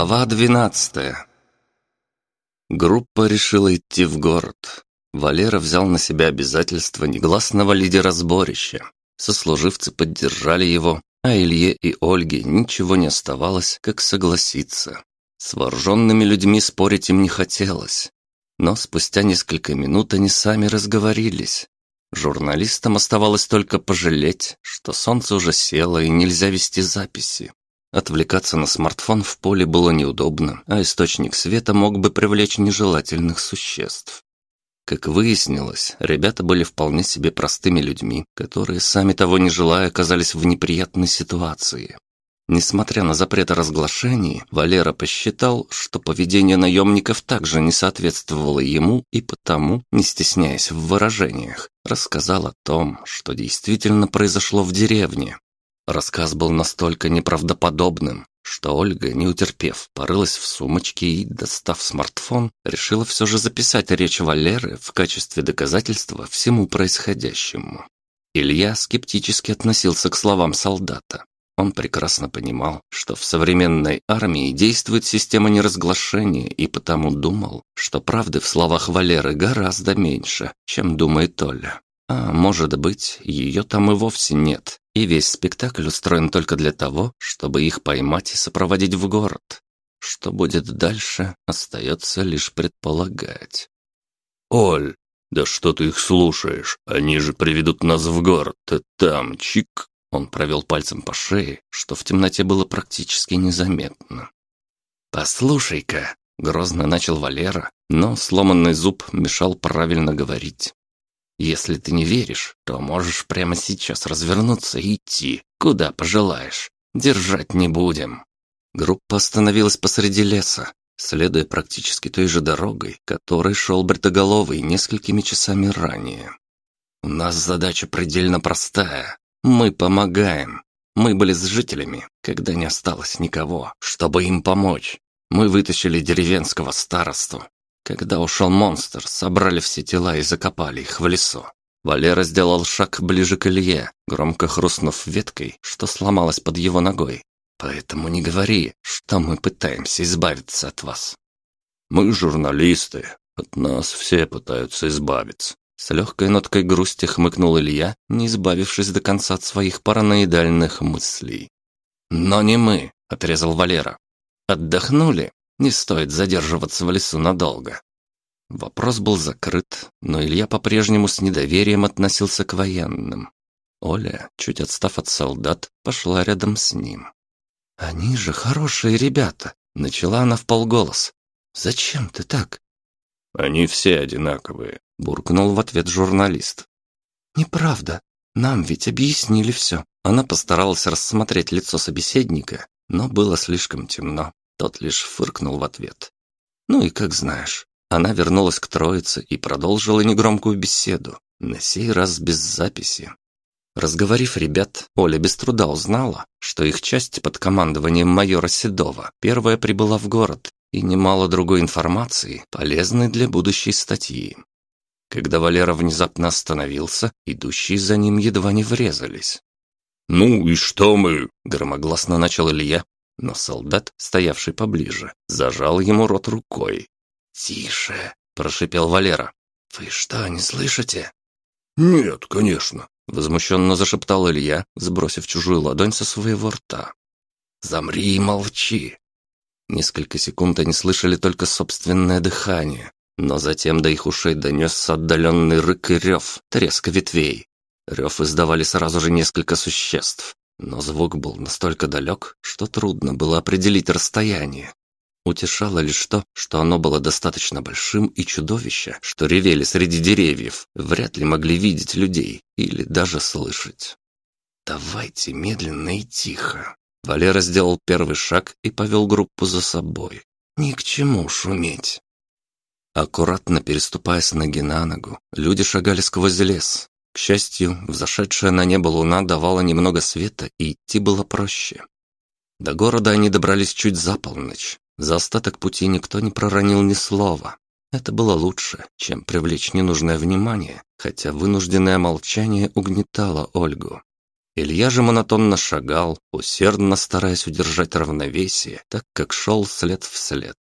Глава двенадцатая Группа решила идти в город. Валера взял на себя обязательство негласного лидера сборища. Сослуживцы поддержали его, а Илье и Ольге ничего не оставалось, как согласиться. С вооруженными людьми спорить им не хотелось. Но спустя несколько минут они сами разговорились. Журналистам оставалось только пожалеть, что солнце уже село и нельзя вести записи. Отвлекаться на смартфон в поле было неудобно, а источник света мог бы привлечь нежелательных существ. Как выяснилось, ребята были вполне себе простыми людьми, которые, сами того не желая, оказались в неприятной ситуации. Несмотря на запрет о разглашении, Валера посчитал, что поведение наемников также не соответствовало ему и потому, не стесняясь в выражениях, рассказал о том, что действительно произошло в деревне, Рассказ был настолько неправдоподобным, что Ольга, не утерпев, порылась в сумочке и, достав смартфон, решила все же записать речь Валеры в качестве доказательства всему происходящему. Илья скептически относился к словам солдата. Он прекрасно понимал, что в современной армии действует система неразглашения и потому думал, что правды в словах Валеры гораздо меньше, чем думает Оля. А может быть, ее там и вовсе нет, и весь спектакль устроен только для того, чтобы их поймать и сопроводить в город. Что будет дальше, остается лишь предполагать. «Оль, да что ты их слушаешь? Они же приведут нас в город, ты там, чик!» Он провел пальцем по шее, что в темноте было практически незаметно. «Послушай-ка!» — грозно начал Валера, но сломанный зуб мешал правильно говорить. Если ты не веришь, то можешь прямо сейчас развернуться и идти, куда пожелаешь. Держать не будем». Группа остановилась посреди леса, следуя практически той же дорогой, которой шел Бритоголовый несколькими часами ранее. «У нас задача предельно простая. Мы помогаем. Мы были с жителями, когда не осталось никого, чтобы им помочь. Мы вытащили деревенского старосту, когда ушел монстр, собрали все тела и закопали их в лесу. Валера сделал шаг ближе к Илье, громко хрустнув веткой, что сломалась под его ногой. «Поэтому не говори, что мы пытаемся избавиться от вас». «Мы журналисты, от нас все пытаются избавиться». С легкой ноткой грусти хмыкнул Илья, не избавившись до конца от своих параноидальных мыслей. «Но не мы», — отрезал Валера. «Отдохнули? Не стоит задерживаться в лесу надолго. Вопрос был закрыт, но Илья по-прежнему с недоверием относился к военным. Оля, чуть отстав от солдат, пошла рядом с ним. «Они же хорошие ребята», — начала она в полголос. «Зачем ты так?» «Они все одинаковые», — буркнул в ответ журналист. «Неправда. Нам ведь объяснили все». Она постаралась рассмотреть лицо собеседника, но было слишком темно. Тот лишь фыркнул в ответ. «Ну и как знаешь». Она вернулась к троице и продолжила негромкую беседу, на сей раз без записи. Разговорив ребят, Оля без труда узнала, что их часть под командованием майора Седова первая прибыла в город и немало другой информации, полезной для будущей статьи. Когда Валера внезапно остановился, идущие за ним едва не врезались. «Ну и что мы?» – громогласно начал Илья, но солдат, стоявший поближе, зажал ему рот рукой. «Тише!» – прошипел Валера. «Вы что, не слышите?» «Нет, конечно!» – возмущенно зашептал Илья, сбросив чужую ладонь со своего рта. «Замри и молчи!» Несколько секунд они слышали только собственное дыхание, но затем до их ушей донесся отдаленный рык и рев, треск ветвей. Рев издавали сразу же несколько существ, но звук был настолько далек, что трудно было определить расстояние. Утешало лишь то, что оно было достаточно большим, и чудовища, что ревели среди деревьев, вряд ли могли видеть людей или даже слышать. «Давайте медленно и тихо». Валера сделал первый шаг и повел группу за собой. «Ни к чему шуметь». Аккуратно переступая с ноги на ногу, люди шагали сквозь лес, к счастью, взошедшая на небо луна давала немного света, и идти было проще. До города они добрались чуть за полночь. За остаток пути никто не проронил ни слова. Это было лучше, чем привлечь ненужное внимание, хотя вынужденное молчание угнетало Ольгу. Илья же монотонно шагал, усердно стараясь удержать равновесие, так как шел след в след.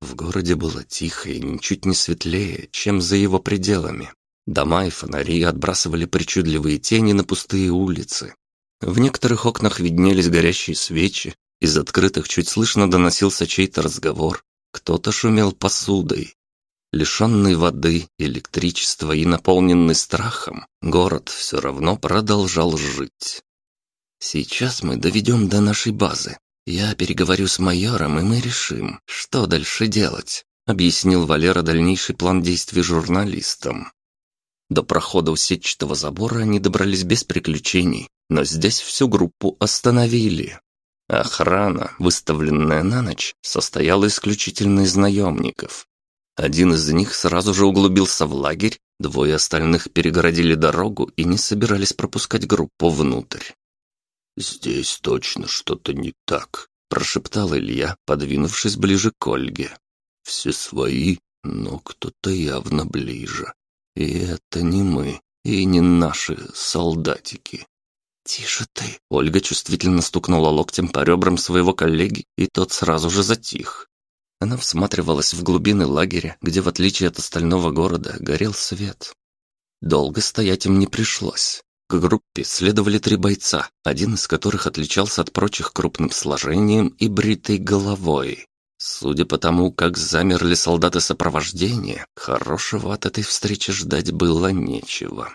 В городе было тихо и ничуть не светлее, чем за его пределами. Дома и фонари отбрасывали причудливые тени на пустые улицы. В некоторых окнах виднелись горящие свечи, из открытых чуть слышно доносился чей-то разговор. Кто-то шумел посудой. Лишенный воды, электричества и наполненный страхом, город все равно продолжал жить. «Сейчас мы доведем до нашей базы. Я переговорю с майором, и мы решим, что дальше делать», объяснил Валера дальнейший план действий журналистам. До прохода у сетчатого забора они добрались без приключений, но здесь всю группу остановили. Охрана, выставленная на ночь, состояла исключительно из наемников. Один из них сразу же углубился в лагерь, двое остальных перегородили дорогу и не собирались пропускать группу внутрь. «Здесь точно что-то не так», – прошептал Илья, подвинувшись ближе к Ольге. «Все свои, но кто-то явно ближе. И это не мы, и не наши солдатики». «Тише ты!» Ольга чувствительно стукнула локтем по ребрам своего коллеги, и тот сразу же затих. Она всматривалась в глубины лагеря, где, в отличие от остального города, горел свет. Долго стоять им не пришлось. К группе следовали три бойца, один из которых отличался от прочих крупным сложением и бритой головой. Судя по тому, как замерли солдаты сопровождения, хорошего от этой встречи ждать было нечего.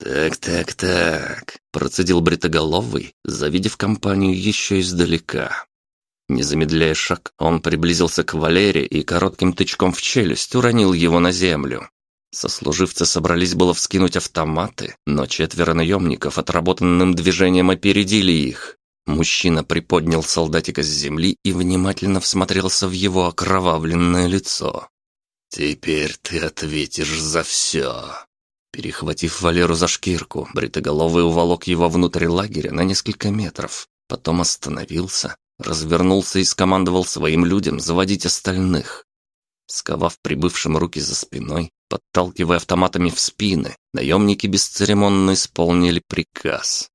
«Так, так, так», — процедил Бритоголовый, завидев компанию еще издалека. Не замедляя шаг, он приблизился к Валере и коротким тычком в челюсть уронил его на землю. Сослуживцы собрались было вскинуть автоматы, но четверо наемников отработанным движением опередили их. Мужчина приподнял солдатика с земли и внимательно всмотрелся в его окровавленное лицо. «Теперь ты ответишь за все», Перехватив Валеру за шкирку, бритоголовый уволок его внутрь лагеря на несколько метров. Потом остановился, развернулся и скомандовал своим людям заводить остальных. Сковав прибывшим руки за спиной, подталкивая автоматами в спины, наемники бесцеремонно исполнили приказ.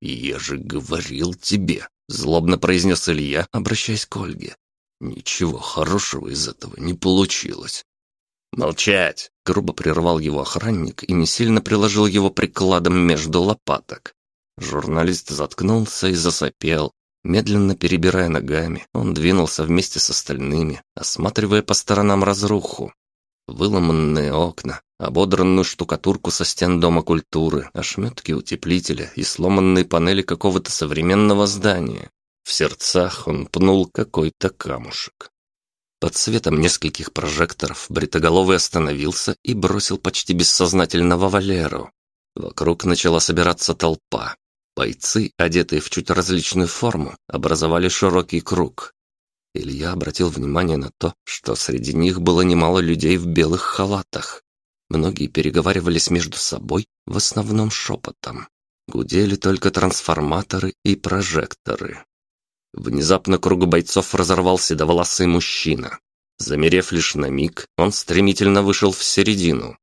«Я же говорил тебе», — злобно произнес Илья, обращаясь к Ольге. «Ничего хорошего из этого не получилось. «Молчать!» — грубо прервал его охранник и не сильно приложил его прикладом между лопаток. Журналист заткнулся и засопел. Медленно перебирая ногами, он двинулся вместе с остальными, осматривая по сторонам разруху. Выломанные окна, ободранную штукатурку со стен Дома культуры, ошметки утеплителя и сломанные панели какого-то современного здания. В сердцах он пнул какой-то камушек. Под светом нескольких прожекторов Бритоголовый остановился и бросил почти бессознательного Валеру. Вокруг начала собираться толпа. Бойцы, одетые в чуть различную форму, образовали широкий круг. Илья обратил внимание на то, что среди них было немало людей в белых халатах. Многие переговаривались между собой, в основном шепотом. Гудели только трансформаторы и прожекторы. Внезапно круг бойцов разорвал седоволосый мужчина. Замерев лишь на миг, он стремительно вышел в середину.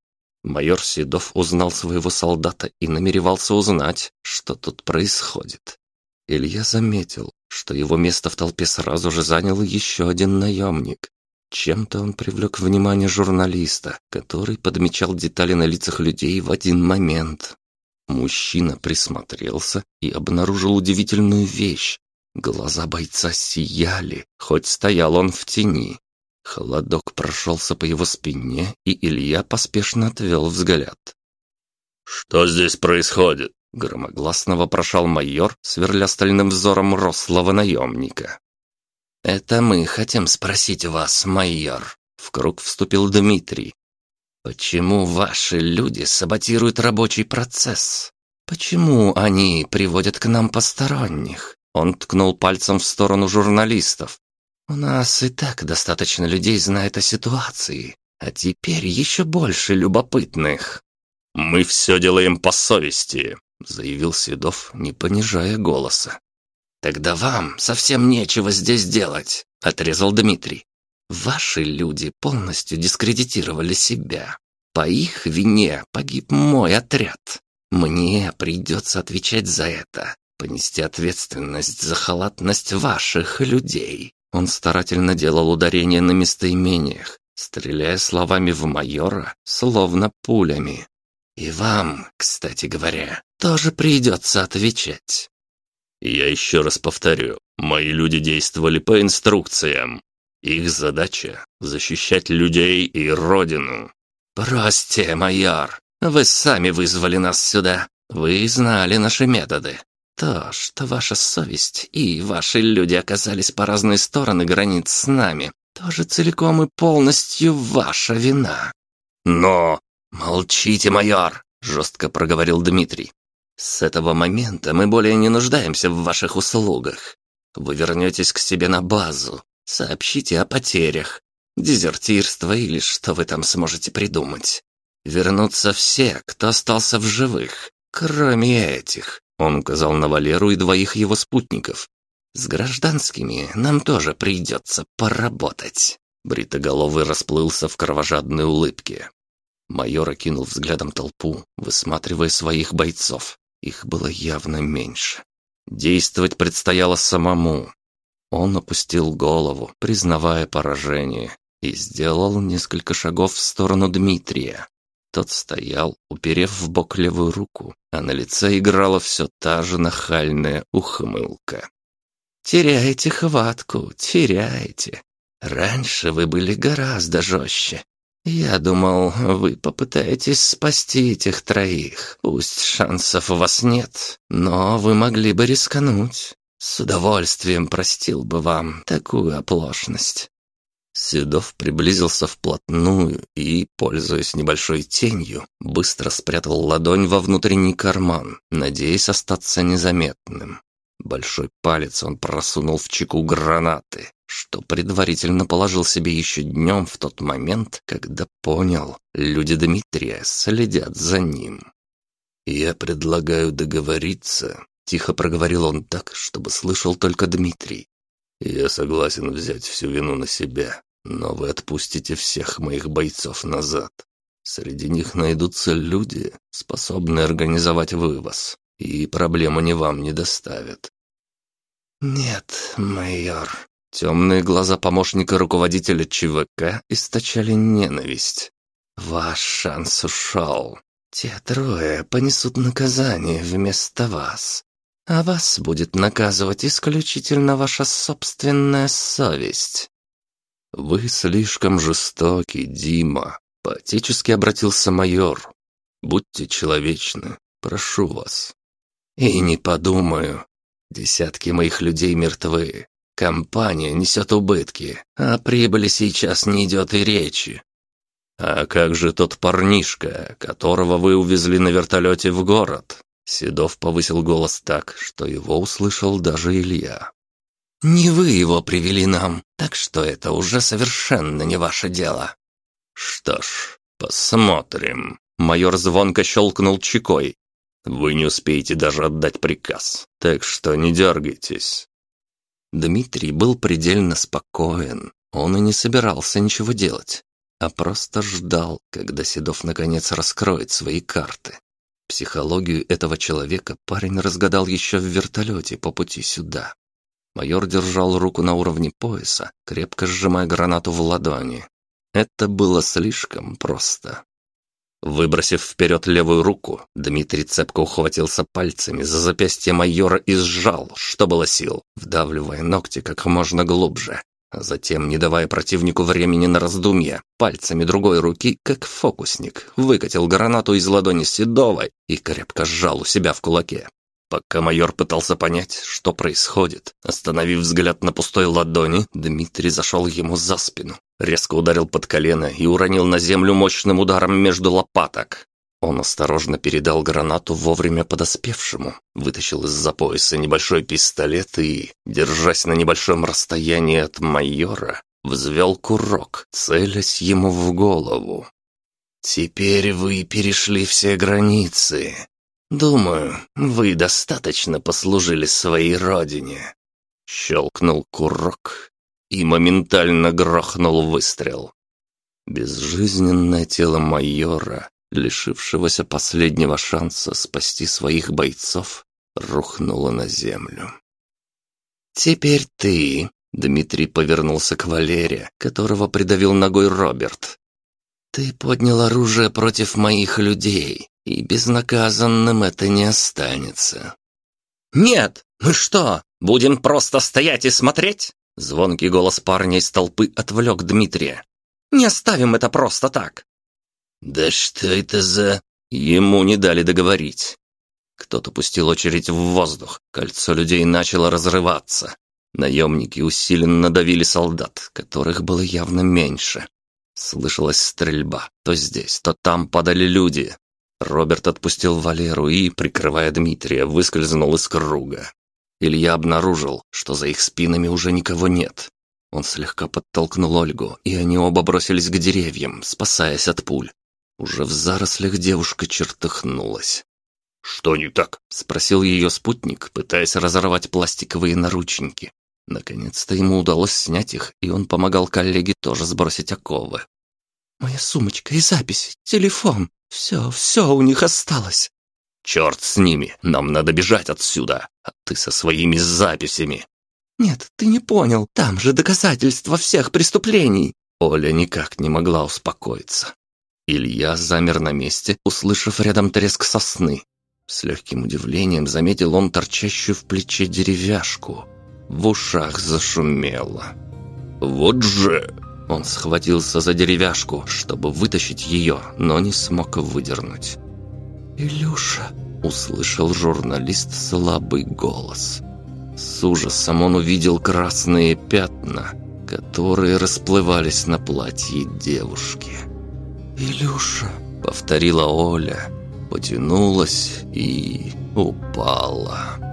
Майор Седов узнал своего солдата и намеревался узнать, что тут происходит. Илья заметил, что его место в толпе сразу же занял еще один наемник. Чем-то он привлек внимание журналиста, который подмечал детали на лицах людей в один момент. Мужчина присмотрелся и обнаружил удивительную вещь. Глаза бойца сияли, хоть стоял он в тени. Холодок прошелся по его спине, и Илья поспешно отвел взгляд. «Что здесь происходит?» — громогласно вопрошал майор, сверля стальным взором рослого наемника. «Это мы хотим спросить вас, майор», — в круг вступил Дмитрий. «Почему ваши люди саботируют рабочий процесс? Почему они приводят к нам посторонних? Он ткнул пальцем в сторону журналистов. «У нас и так достаточно людей знает о ситуации, а теперь еще больше любопытных». «Мы все делаем по совести», — заявил Седов, не понижая голоса. «Тогда вам совсем нечего здесь делать», — отрезал Дмитрий. «Ваши люди полностью дискредитировали себя. По их вине погиб мой отряд. Мне придется отвечать за это, понести ответственность за халатность ваших людей». Он старательно делал ударение на местоимениях, стреляя словами в майора, словно пулями. «И вам, кстати говоря, тоже придется отвечать». «Я еще раз повторю, мои люди действовали по инструкциям. Их задача — защищать людей и родину». «Бросьте, майор, вы сами вызвали нас сюда. Вы знали наши методы. То, что ваша совесть и ваши люди оказались по разные стороны границ с нами, тоже целиком и полностью ваша вина. Но... Молчите, майор, жестко проговорил Дмитрий. С этого момента мы более не нуждаемся в ваших услугах. Вы вернетесь к себе на базу, сообщите о потерях, дезертирство или что вы там сможете придумать. Вернутся все, кто остался в живых, кроме этих. Он указал на Валеру и двоих его спутников. «С гражданскими нам тоже придется поработать». Бритоголовый расплылся в кровожадной улыбке. Майор окинул взглядом толпу, высматривая своих бойцов. Их было явно меньше. Действовать предстояло самому. Он опустил голову, признавая поражение, и сделал несколько шагов в сторону Дмитрия. Тот стоял, уперев в бок левую руку, а на лице играла все та же нахальная ухмылка. «Теряете хватку, теряете. Раньше вы были гораздо жестче. Я думал, вы попытаетесь спасти этих троих. Пусть шансов у вас нет, но вы могли бы рискнуть. С удовольствием простил бы вам такую оплошность. Седов приблизился вплотную и, пользуясь небольшой тенью, быстро спрятал ладонь во внутренний карман, надеясь остаться незаметным. Большой палец он просунул в чеку гранаты, что предварительно положил себе еще днем в тот момент, когда понял, люди Дмитрия следят за ним. «Я предлагаю договориться», — тихо проговорил он так, чтобы слышал только Дмитрий. «Я согласен взять всю вину на себя, но вы отпустите всех моих бойцов назад. Среди них найдутся люди, способные организовать вывоз, и проблему ни вам не доставят». «Нет, майор». Темные глаза помощника руководителя ЧВК источали ненависть. «Ваш шанс ушел. Те трое понесут наказание вместо вас а вас будет наказывать исключительно ваша собственная совесть». «Вы слишком жестоки, Дима», — поотечески обратился майор. «Будьте человечны, прошу вас». «И не подумаю. Десятки моих людей мертвы. Компания несет убытки, а прибыли сейчас не идет и речи. «А как же тот парнишка, которого вы увезли на вертолете в город?» Седов повысил голос так, что его услышал даже Илья. «Не вы его привели нам, так что это уже совершенно не ваше дело». «Что ж, посмотрим». Майор звонко щелкнул чекой. «Вы не успеете даже отдать приказ, так что не дергайтесь». Дмитрий был предельно спокоен. Он и не собирался ничего делать, а просто ждал, когда Седов наконец раскроет свои карты. Психологию этого человека парень разгадал еще в вертолете по пути сюда. Майор держал руку на уровне пояса, крепко сжимая гранату в ладони. Это было слишком просто. Выбросив вперед левую руку, Дмитрий цепко ухватился пальцами за запястье майора и сжал, что было сил, вдавливая ногти как можно глубже. А затем, не давая противнику времени на раздумья, пальцами другой руки, как фокусник, выкатил гранату из ладони Седовой и крепко сжал у себя в кулаке. Пока майор пытался понять, что происходит, остановив взгляд на пустой ладони, Дмитрий зашел ему за спину, резко ударил под колено и уронил на землю мощным ударом между лопаток. Он осторожно передал гранату вовремя подоспевшему, вытащил из-за пояса небольшой пистолет и, держась на небольшом расстоянии от майора, взвел курок, целясь ему в голову. «Теперь вы перешли все границы. Думаю, вы достаточно послужили своей родине». Щелкнул курок и моментально грохнул выстрел. Безжизненное тело майора лишившегося последнего шанса спасти своих бойцов, рухнула на землю. «Теперь ты», — Дмитрий повернулся к Валере, которого придавил ногой Роберт. «Ты поднял оружие против моих людей, и безнаказанным это не останется». «Нет, мы что, будем просто стоять и смотреть?» Звонкий голос парня из толпы отвлек Дмитрия. «Не оставим это просто так!» «Да что это за...» Ему не дали договорить. Кто-то пустил очередь в воздух, кольцо людей начало разрываться. Наемники усиленно давили солдат, которых было явно меньше. Слышалась стрельба. То здесь, то там падали люди. Роберт отпустил Валеру и, прикрывая Дмитрия, выскользнул из круга. Илья обнаружил, что за их спинами уже никого нет. Он слегка подтолкнул Ольгу, и они оба бросились к деревьям, спасаясь от пуль. Уже в зарослях девушка чертыхнулась. «Что не так?» — спросил ее спутник, пытаясь разорвать пластиковые наручники. Наконец-то ему удалось снять их, и он помогал коллеге тоже сбросить оковы. «Моя сумочка и записи, телефон, все, все у них осталось». «Черт с ними, нам надо бежать отсюда, а ты со своими записями». «Нет, ты не понял, там же доказательства всех преступлений». Оля никак не могла успокоиться. Илья замер на месте, услышав рядом треск сосны. С легким удивлением заметил он торчащую в плече деревяшку. В ушах зашумело. «Вот же!» Он схватился за деревяшку, чтобы вытащить ее, но не смог выдернуть. «Илюша!» — услышал журналист слабый голос. С ужасом он увидел красные пятна, которые расплывались на платье девушки. «Илюша!» — повторила Оля, потянулась и упала.